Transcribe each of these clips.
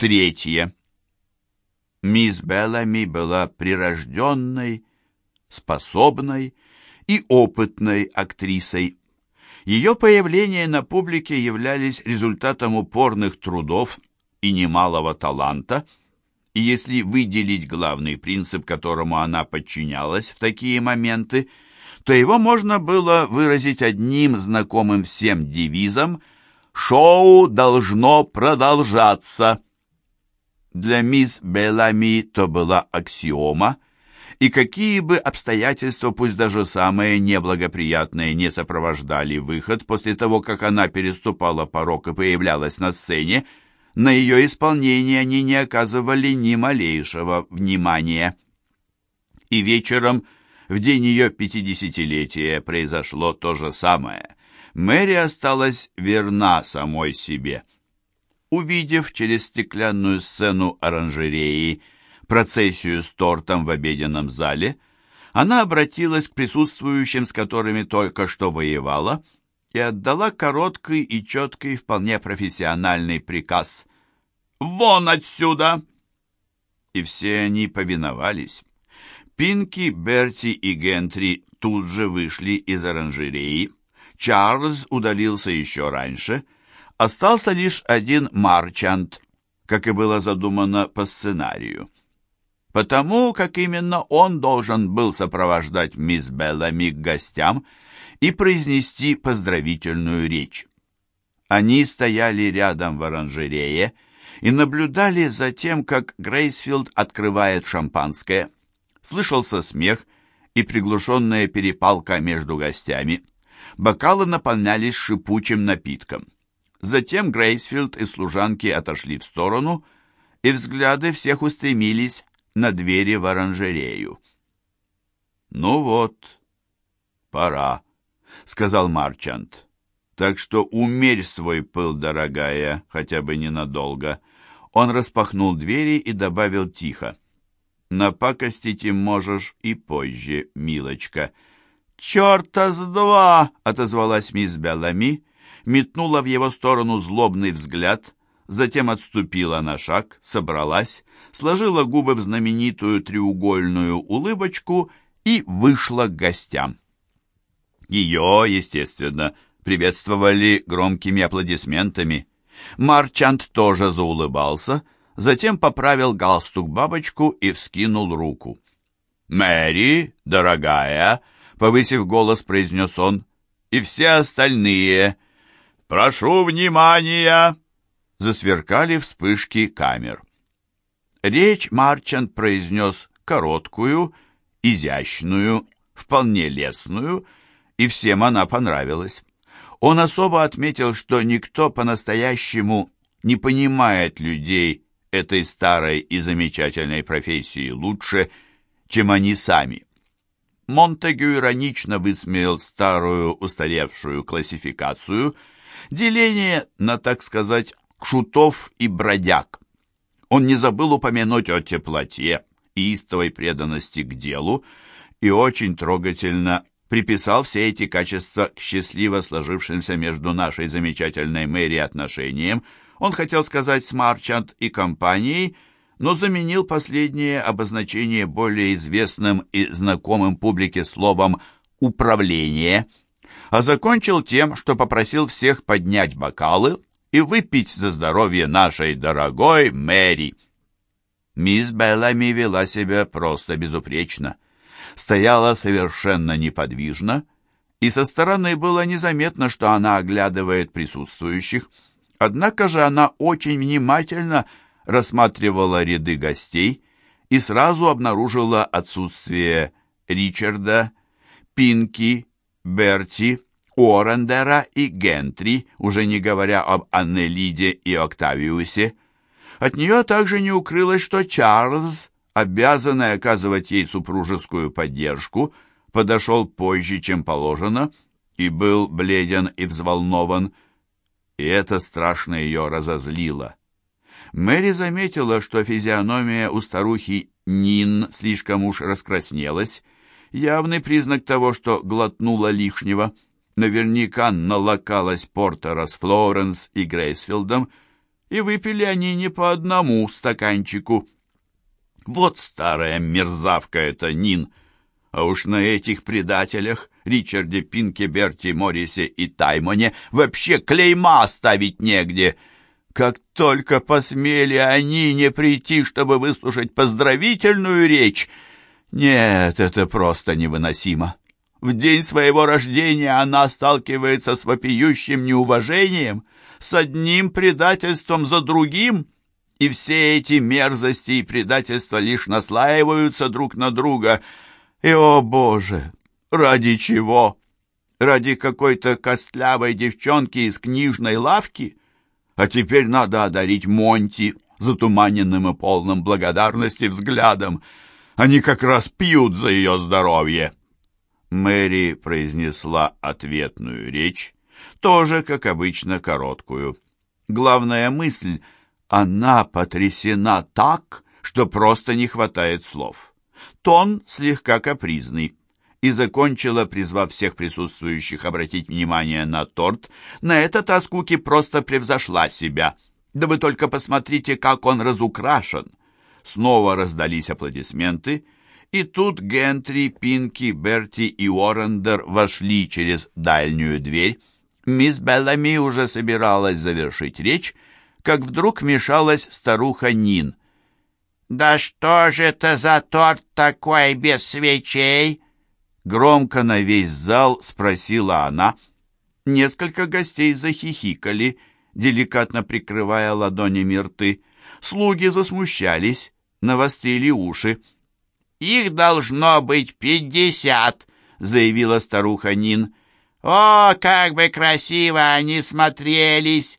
Третье. Мисс Беллами была прирожденной, способной и опытной актрисой. Ее появления на публике являлись результатом упорных трудов и немалого таланта, и если выделить главный принцип, которому она подчинялась в такие моменты, то его можно было выразить одним знакомым всем девизом «Шоу должно продолжаться». Для мисс Белами то была аксиома, и какие бы обстоятельства, пусть даже самые неблагоприятные, не сопровождали выход после того, как она переступала порог и появлялась на сцене, на ее исполнение они не оказывали ни малейшего внимания. И вечером, в день ее пятидесятилетия, произошло то же самое. Мэри осталась верна самой себе. Увидев через стеклянную сцену оранжереи процессию с тортом в обеденном зале, она обратилась к присутствующим, с которыми только что воевала, и отдала короткий и четкий, вполне профессиональный приказ «Вон отсюда!» И все они повиновались. Пинки, Берти и Гентри тут же вышли из оранжереи. Чарльз удалился еще раньше — Остался лишь один марчант, как и было задумано по сценарию. Потому как именно он должен был сопровождать мисс Беллами к гостям и произнести поздравительную речь. Они стояли рядом в оранжерее и наблюдали за тем, как Грейсфилд открывает шампанское. Слышался смех и приглушенная перепалка между гостями. Бокалы наполнялись шипучим напитком. Затем Грейсфилд и служанки отошли в сторону, и взгляды всех устремились на двери в оранжерею. «Ну вот, пора», — сказал Марчант. «Так что умерь свой пыл, дорогая, хотя бы ненадолго». Он распахнул двери и добавил тихо. «Напакостить им можешь и позже, милочка». «Черта с два!» — отозвалась мисс Беллами метнула в его сторону злобный взгляд, затем отступила на шаг, собралась, сложила губы в знаменитую треугольную улыбочку и вышла к гостям. Ее, естественно, приветствовали громкими аплодисментами. Марчант тоже заулыбался, затем поправил галстук-бабочку и вскинул руку. «Мэри, дорогая!» — повысив голос, произнес он. «И все остальные!» «Прошу внимания!» Засверкали вспышки камер. Речь Марчант произнес короткую, изящную, вполне лестную, и всем она понравилась. Он особо отметил, что никто по-настоящему не понимает людей этой старой и замечательной профессии лучше, чем они сами. Монтегю иронично высмеял старую устаревшую классификацию – Деление на, так сказать, шутов и бродяг. Он не забыл упомянуть о теплоте и истовой преданности к делу и очень трогательно приписал все эти качества к счастливо сложившимся между нашей замечательной Мэри отношениям. Он хотел сказать с Марчант и компанией, но заменил последнее обозначение более известным и знакомым публике словом «управление» а закончил тем, что попросил всех поднять бокалы и выпить за здоровье нашей дорогой Мэри. Мисс Беллами вела себя просто безупречно. Стояла совершенно неподвижно, и со стороны было незаметно, что она оглядывает присутствующих. Однако же она очень внимательно рассматривала ряды гостей и сразу обнаружила отсутствие Ричарда, Пинки, Берти, Уоррендера и Гентри, уже не говоря об Аннелиде и Октавиусе. От нее также не укрылось, что Чарльз, обязанный оказывать ей супружескую поддержку, подошел позже, чем положено, и был бледен и взволнован, и это страшно ее разозлило. Мэри заметила, что физиономия у старухи Нин слишком уж раскраснелась, явный признак того, что глотнула лишнего. Наверняка налокалась Портера с Флоренс и Грейсфилдом, и выпили они не по одному стаканчику. Вот старая мерзавка эта Нин, а уж на этих предателях, Ричарде Пинке, Берти, Моррисе и Таймоне, вообще клейма ставить негде. Как только посмели они не прийти, чтобы выслушать поздравительную речь, нет, это просто невыносимо. В день своего рождения она сталкивается с вопиющим неуважением, с одним предательством за другим, и все эти мерзости и предательства лишь наслаиваются друг на друга. И, о боже, ради чего? Ради какой-то костлявой девчонки из книжной лавки? А теперь надо одарить Монти затуманенным и полным благодарности взглядом. Они как раз пьют за ее здоровье. Мэри произнесла ответную речь, тоже, как обычно, короткую. Главная мысль — она потрясена так, что просто не хватает слов. Тон слегка капризный. И закончила, призвав всех присутствующих обратить внимание на торт. На этот раз Куки просто превзошла себя. Да вы только посмотрите, как он разукрашен. Снова раздались аплодисменты — и тут Гентри, Пинки, Берти и Уоррендер вошли через дальнюю дверь. Мисс Беллами уже собиралась завершить речь, как вдруг вмешалась старуха Нин. «Да что же это за торт такой без свечей?» Громко на весь зал спросила она. Несколько гостей захихикали, деликатно прикрывая ладонями рты. Слуги засмущались, навострили уши. «Их должно быть пятьдесят», — заявила старуха Нин. «О, как бы красиво они смотрелись!»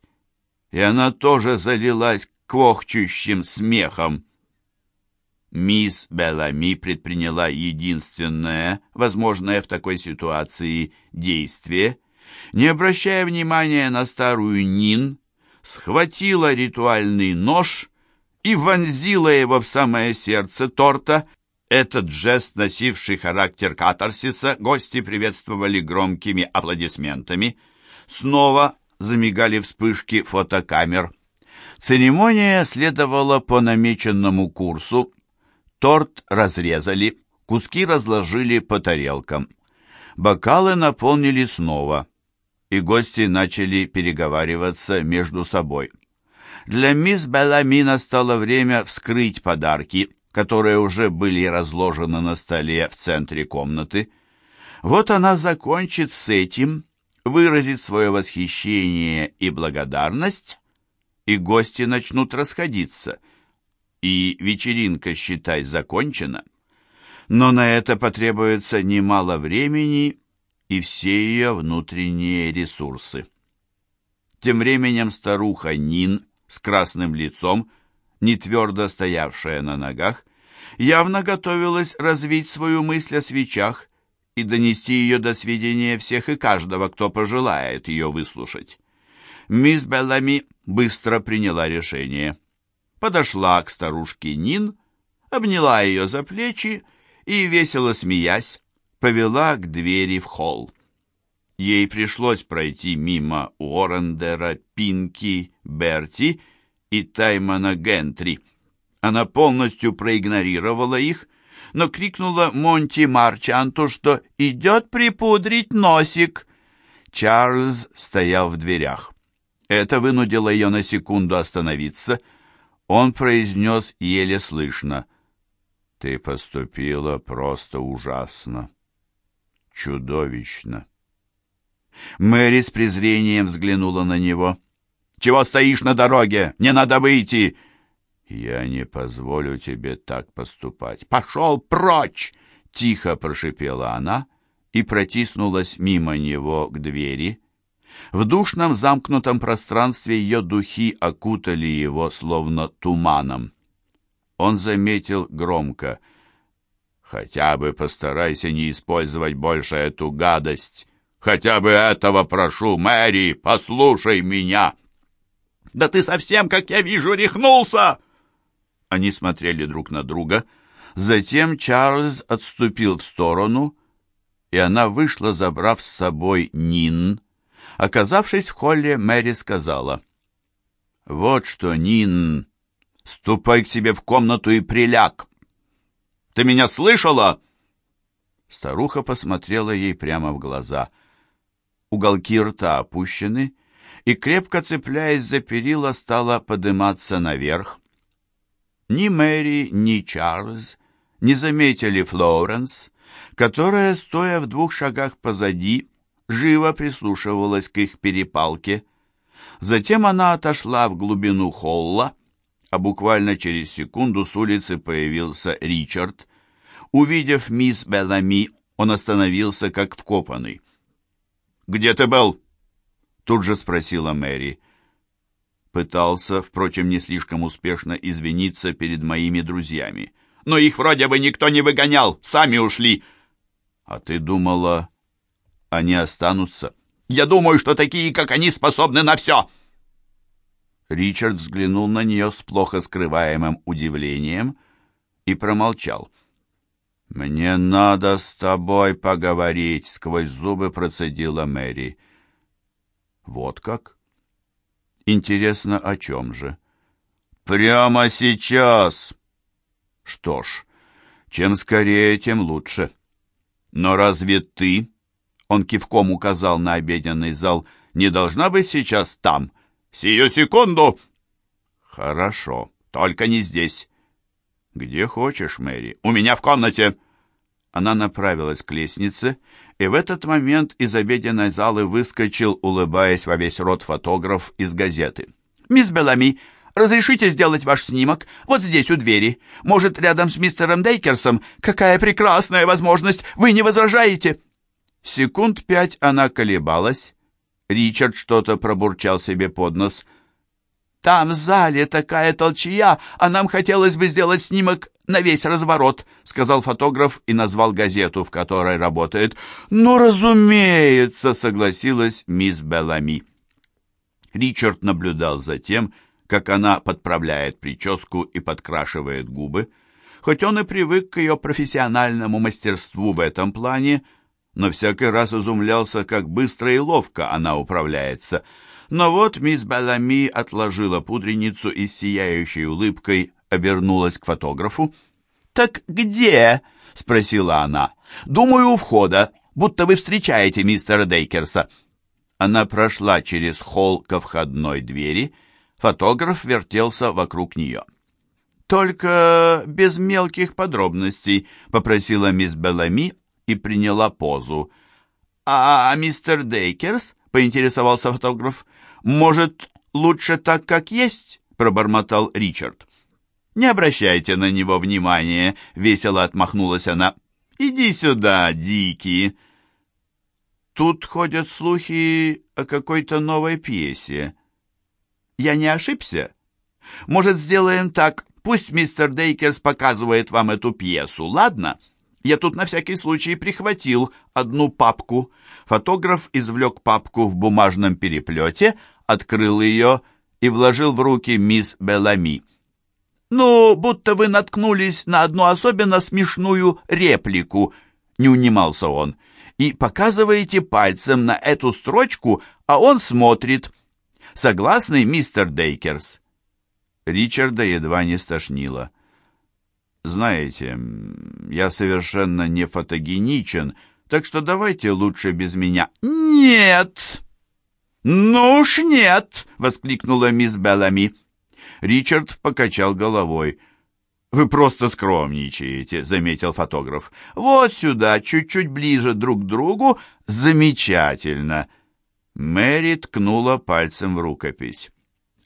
И она тоже залилась квохчущим смехом. Мисс Белами предприняла единственное, возможное в такой ситуации, действие. Не обращая внимания на старую Нин, схватила ритуальный нож и вонзила его в самое сердце торта, этот жест, носивший характер катарсиса, гости приветствовали громкими аплодисментами. Снова замигали вспышки фотокамер. Церемония следовала по намеченному курсу. Торт разрезали, куски разложили по тарелкам. Бокалы наполнили снова, и гости начали переговариваться между собой. Для мисс Беллами настало время вскрыть подарки — которые уже были разложены на столе в центре комнаты. Вот она закончит с этим, выразит свое восхищение и благодарность, и гости начнут расходиться, и вечеринка, считай, закончена. Но на это потребуется немало времени и все ее внутренние ресурсы. Тем временем старуха Нин с красным лицом не твердо стоявшая на ногах, явно готовилась развить свою мысль о свечах и донести ее до сведения всех и каждого, кто пожелает ее выслушать. Мисс Беллами быстро приняла решение. Подошла к старушке Нин, обняла ее за плечи и, весело смеясь, повела к двери в холл. Ей пришлось пройти мимо Уоррендера, Пинки, Берти и Таймона Гентри. Она полностью проигнорировала их, но крикнула Монти Марчанту, что идет припудрить носик. Чарльз стоял в дверях. Это вынудило ее на секунду остановиться. Он произнес еле слышно. «Ты поступила просто ужасно, чудовищно». Мэри с презрением взглянула на него. Чего стоишь на дороге? Не надо выйти!» «Я не позволю тебе так поступать. Пошел прочь!» Тихо прошипела она и протиснулась мимо него к двери. В душном замкнутом пространстве ее духи окутали его словно туманом. Он заметил громко. «Хотя бы постарайся не использовать больше эту гадость. Хотя бы этого прошу, Мэри, послушай меня!» Да ты совсем, как я вижу, рехнулся!» Они смотрели друг на друга. Затем Чарльз отступил в сторону, и она вышла, забрав с собой Нин. Оказавшись в холле, Мэри сказала, Вот что, Нин, ступай к себе в комнату и приляг. Ты меня слышала? Старуха посмотрела ей прямо в глаза. Уголки рта опущены, и, крепко цепляясь за перила, стала подниматься наверх. Ни Мэри, ни Чарльз не заметили Флоренс, которая, стоя в двух шагах позади, живо прислушивалась к их перепалке. Затем она отошла в глубину холла, а буквально через секунду с улицы появился Ричард. Увидев мисс Беллами, он остановился как вкопанный. «Где ты был?» Тут же спросила Мэри. Пытался, впрочем, не слишком успешно извиниться перед моими друзьями. «Но их вроде бы никто не выгонял, сами ушли!» «А ты думала, они останутся?» «Я думаю, что такие, как они, способны на все!» Ричард взглянул на нее с плохо скрываемым удивлением и промолчал. «Мне надо с тобой поговорить», — сквозь зубы процедила Мэри. Вот как? Интересно, о чем же? Прямо сейчас! Что ж, чем скорее, тем лучше. Но разве ты, он кивком указал на обеденный зал, не должна быть сейчас там? Сию секунду! Хорошо, только не здесь. Где хочешь, Мэри. У меня в комнате. Она направилась к лестнице, и в этот момент из обеденной залы выскочил, улыбаясь во весь рот фотограф из газеты. «Мисс Белами, разрешите сделать ваш снимок? Вот здесь, у двери. Может, рядом с мистером Дейкерсом? Какая прекрасная возможность! Вы не возражаете?» Секунд пять она колебалась. Ричард что-то пробурчал себе под нос – там в зале такая толчья, а нам хотелось бы сделать снимок на весь разворот», — сказал фотограф и назвал газету, в которой работает. «Ну, разумеется», — согласилась мисс Белами. Ричард наблюдал за тем, как она подправляет прическу и подкрашивает губы. Хоть он и привык к ее профессиональному мастерству в этом плане, но всякий раз изумлялся, как быстро и ловко она управляется — но вот мисс Белами отложила пудреницу и с сияющей улыбкой обернулась к фотографу. «Так где?» — спросила она. «Думаю, у входа, будто вы встречаете мистера Дейкерса». Она прошла через холл ко входной двери. Фотограф вертелся вокруг нее. «Только без мелких подробностей», — попросила мисс Белами и приняла позу. «А мистер Дейкерс?» — поинтересовался фотограф. «Может, лучше так, как есть?» — пробормотал Ричард. «Не обращайте на него внимания», — весело отмахнулась она. «Иди сюда, дикий». Тут ходят слухи о какой-то новой пьесе. Я не ошибся? Может, сделаем так? Пусть мистер Дейкерс показывает вам эту пьесу, ладно? Я тут на всякий случай прихватил одну папку. Фотограф извлек папку в бумажном переплете, открыл ее и вложил в руки мисс Белами. «Ну, будто вы наткнулись на одну особенно смешную реплику», — не унимался он, «и показываете пальцем на эту строчку, а он смотрит. Согласны, мистер Дейкерс?» Ричарда едва не стошнило. «Знаете, я совершенно не фотогеничен, так что давайте лучше без меня». «Нет!» «Ну уж нет!» — воскликнула мисс Беллами. Ричард покачал головой. «Вы просто скромничаете», — заметил фотограф. «Вот сюда, чуть-чуть ближе друг к другу. Замечательно!» Мэри ткнула пальцем в рукопись.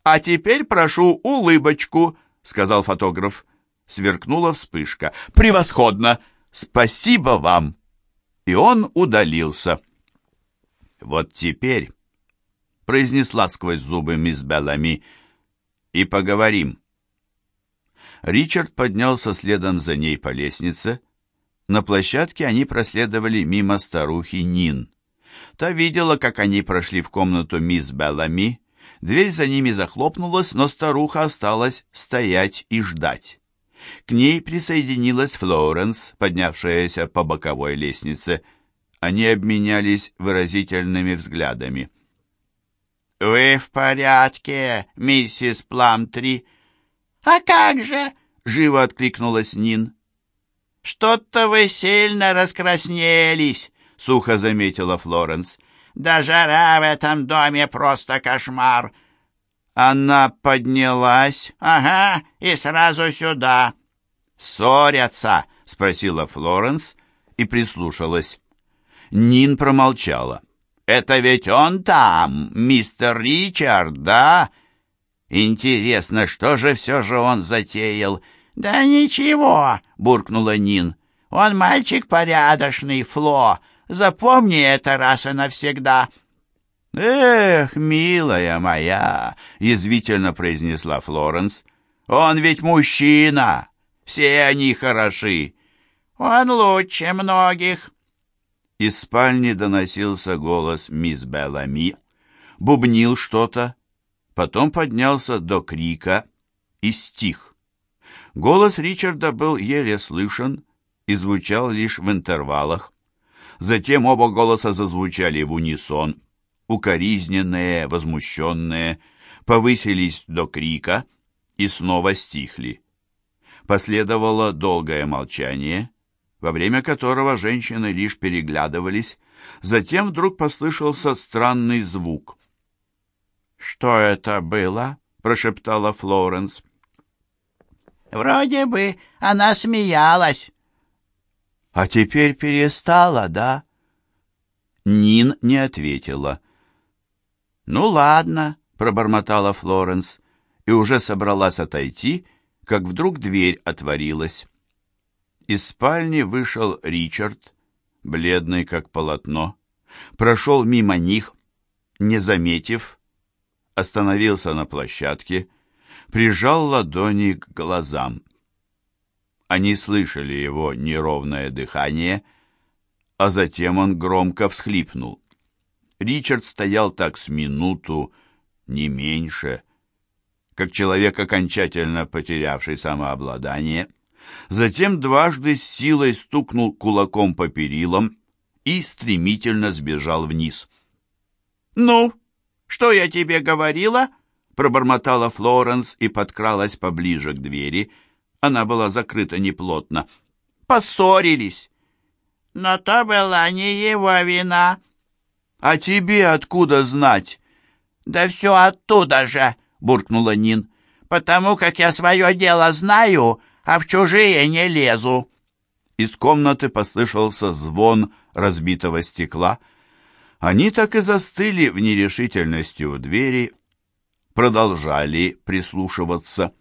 «А теперь прошу улыбочку», — сказал фотограф. Сверкнула вспышка. «Превосходно! Спасибо вам!» И он удалился. «Вот теперь...» произнесла сквозь зубы мисс Беллами, и поговорим. Ричард поднялся следом за ней по лестнице. На площадке они проследовали мимо старухи Нин. Та видела, как они прошли в комнату мисс Беллами. Дверь за ними захлопнулась, но старуха осталась стоять и ждать. К ней присоединилась Флоренс, поднявшаяся по боковой лестнице. Они обменялись выразительными взглядами. «Вы в порядке, миссис Пламтри?» «А как же?» — живо откликнулась Нин. «Что-то вы сильно раскраснелись», — сухо заметила Флоренс. «Да жара в этом доме просто кошмар». Она поднялась. «Ага, и сразу сюда». «Ссорятся?» — спросила Флоренс и прислушалась. Нин промолчала. «Это ведь он там, мистер Ричард, да? Интересно, что же все же он затеял?» «Да ничего», — буркнула Нин. «Он мальчик порядочный, Фло. Запомни это раз и навсегда». «Эх, милая моя!» — язвительно произнесла Флоренс. «Он ведь мужчина! Все они хороши!» «Он лучше многих!» Из спальни доносился голос мисс Беллами, бубнил что-то, потом поднялся до крика и стих. Голос Ричарда был еле слышен и звучал лишь в интервалах. Затем оба голоса зазвучали в унисон, укоризненные, возмущенные, повысились до крика и снова стихли. Последовало долгое молчание — во время которого женщины лишь переглядывались. Затем вдруг послышался странный звук. «Что это было?» — прошептала Флоренс. «Вроде бы она смеялась». «А теперь перестала, да?» Нин не ответила. «Ну ладно», — пробормотала Флоренс, и уже собралась отойти, как вдруг дверь отворилась. Из спальни вышел Ричард, бледный как полотно, прошел мимо них, не заметив, остановился на площадке, прижал ладони к глазам. Они слышали его неровное дыхание, а затем он громко всхлипнул. Ричард стоял так с минуту, не меньше, как человек, окончательно потерявший самообладание — затем дважды с силой стукнул кулаком по перилам и стремительно сбежал вниз. «Ну, что я тебе говорила?» пробормотала Флоренс и подкралась поближе к двери. Она была закрыта неплотно. «Поссорились!» «Но то была не его вина». «А тебе откуда знать?» «Да все оттуда же!» — буркнула Нин. «Потому как я свое дело знаю, а в чужие не лезу». Из комнаты послышался звон разбитого стекла. Они так и застыли в нерешительности у двери, продолжали прислушиваться.